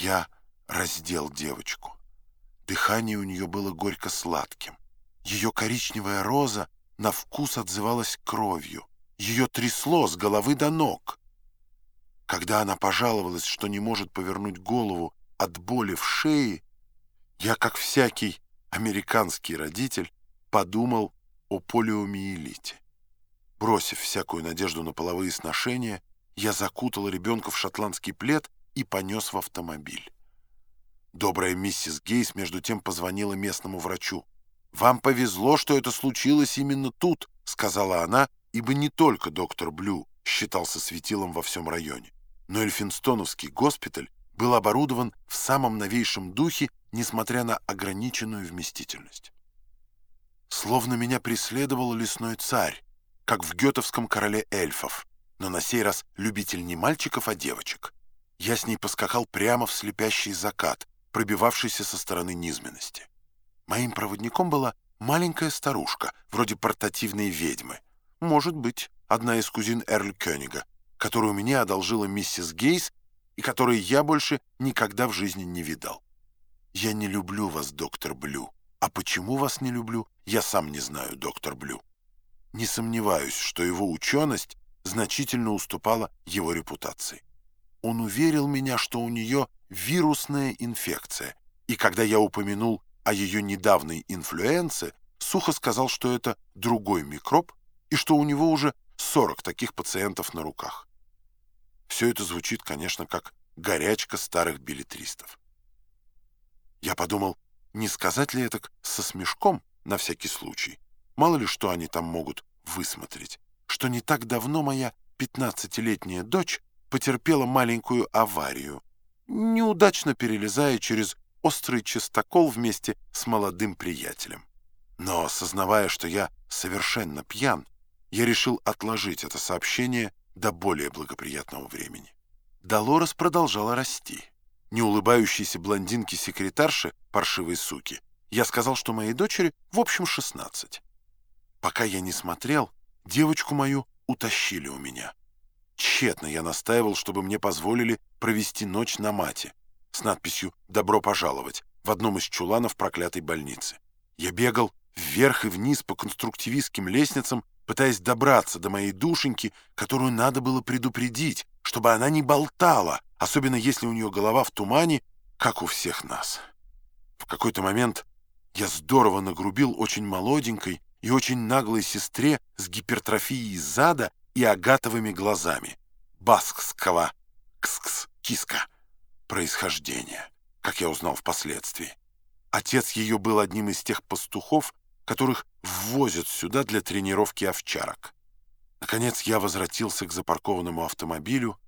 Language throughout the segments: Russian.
Я раздел девочку. Дыхание у нее было горько-сладким. Ее коричневая роза на вкус отзывалась кровью. Ее трясло с головы до ног. Когда она пожаловалась, что не может повернуть голову от боли в шее, я, как всякий американский родитель, подумал о полиомиелите. Бросив всякую надежду на половые сношения, я закутал ребенка в шотландский плед и понес в автомобиль. Добрая миссис Гейс между тем позвонила местному врачу. «Вам повезло, что это случилось именно тут», — сказала она, ибо не только доктор Блю считался светилом во всем районе, но Эльфинстоновский госпиталь был оборудован в самом новейшем духе, несмотря на ограниченную вместительность. Словно меня преследовал лесной царь, как в гетовском короле эльфов, но на сей раз любитель не мальчиков, а девочек. Я с ней поскакал прямо в слепящий закат, пробивавшийся со стороны низменности. Моим проводником была маленькая старушка, вроде портативной ведьмы. Может быть, одна из кузин Эрль Кёнига, которую мне одолжила миссис Гейс и которой я больше никогда в жизни не видал. Я не люблю вас, доктор Блю. А почему вас не люблю, я сам не знаю, доктор Блю. Не сомневаюсь, что его ученость значительно уступала его репутации. Он уверил меня, что у нее вирусная инфекция, и когда я упомянул о ее недавней инфлюенции, сухо сказал, что это другой микроб и что у него уже 40 таких пациентов на руках. Все это звучит, конечно, как горячка старых билетристов. Я подумал, не сказать ли это со смешком на всякий случай. Мало ли что они там могут высмотреть, что не так давно моя пятнадцатилетняя дочь потерпела маленькую аварию, неудачно перелезая через острый чистокол вместе с молодым приятелем. Но, осознавая, что я совершенно пьян, я решил отложить это сообщение до более благоприятного времени. Долорес продолжала расти. Не улыбающейся блондинке-секретарше, паршивой суки, я сказал, что моей дочери в общем 16. Пока я не смотрел, девочку мою утащили у меня. Тщетно я настаивал, чтобы мне позволили провести ночь на мате с надписью «Добро пожаловать» в одном из чуланов проклятой больницы. Я бегал вверх и вниз по конструктивистским лестницам, пытаясь добраться до моей душеньки, которую надо было предупредить, чтобы она не болтала, особенно если у нее голова в тумане, как у всех нас. В какой-то момент я здорово нагрубил очень молоденькой и очень наглой сестре с гипертрофией зада и агатовыми глазами. Баскского кс-кс-киска происхождения, как я узнал впоследствии. Отец ее был одним из тех пастухов, которых ввозят сюда для тренировки овчарок. Наконец я возвратился к запаркованному автомобилю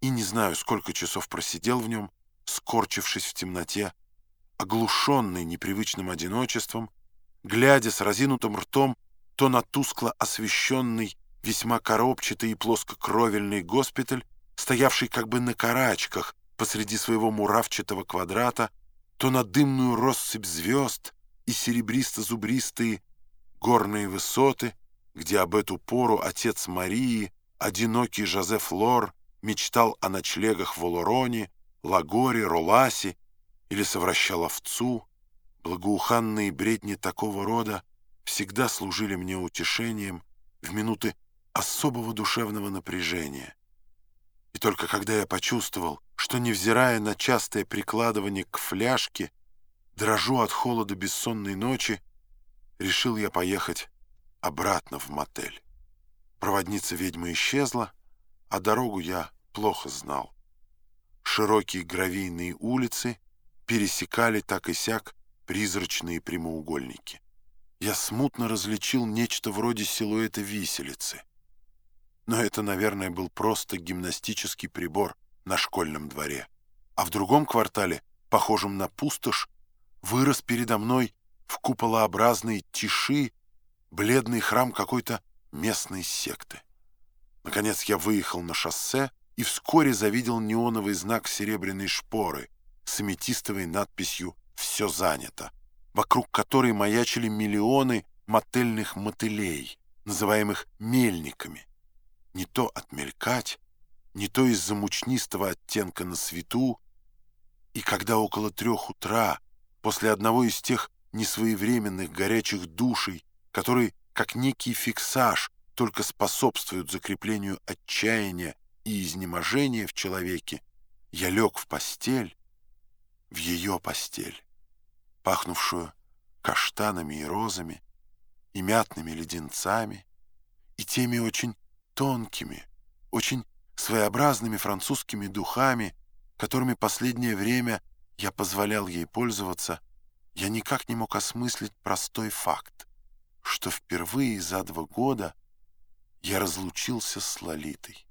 и не знаю, сколько часов просидел в нем, скорчившись в темноте, оглушенный непривычным одиночеством, глядя с разинутым ртом то на тускло освещенный весьма коробчатый и плоскокровельный госпиталь, стоявший как бы на карачках посреди своего муравчатого квадрата, то на дымную россыпь звезд и серебристо-зубристые горные высоты, где об эту пору отец Марии, одинокий Жозеф Лор, мечтал о ночлегах в Олороне, Лагоре, Роласе или совращал овцу, благоуханные бредни такого рода всегда служили мне утешением в минуты особого душевного напряжения. И только когда я почувствовал, что, невзирая на частое прикладывание к фляжке, дрожу от холода бессонной ночи, решил я поехать обратно в мотель. Проводница ведьмы исчезла, а дорогу я плохо знал. Широкие гравийные улицы пересекали так и сяк призрачные прямоугольники. Я смутно различил нечто вроде силуэта виселицы. Но это, наверное, был просто гимнастический прибор на школьном дворе. А в другом квартале, похожем на пустошь, вырос передо мной в куполообразной тиши бледный храм какой-то местной секты. Наконец я выехал на шоссе и вскоре завидел неоновый знак серебряной шпоры с аметистовой надписью «Все занято», вокруг которой маячили миллионы мотельных мотылей, называемых мельниками не то отмелькать, не то из-за мучнистого оттенка на свету, И когда около трех утра, после одного из тех несвоевременных горячих душей, которые, как некий фиксаж, только способствуют закреплению отчаяния и изнеможения в человеке, я лег в постель, в ее постель, пахнувшую каштанами и розами, и мятными леденцами, и теми очень тонкими, очень своеобразными французскими духами, которыми последнее время я позволял ей пользоваться, я никак не мог осмыслить простой факт, что впервые за два года я разлучился с Лолитой.